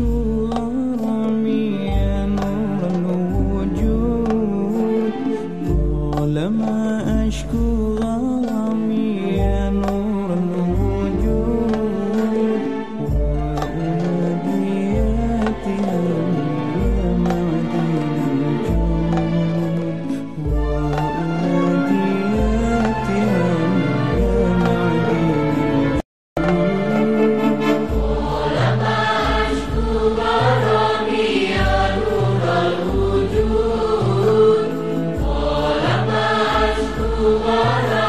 tu Kumara.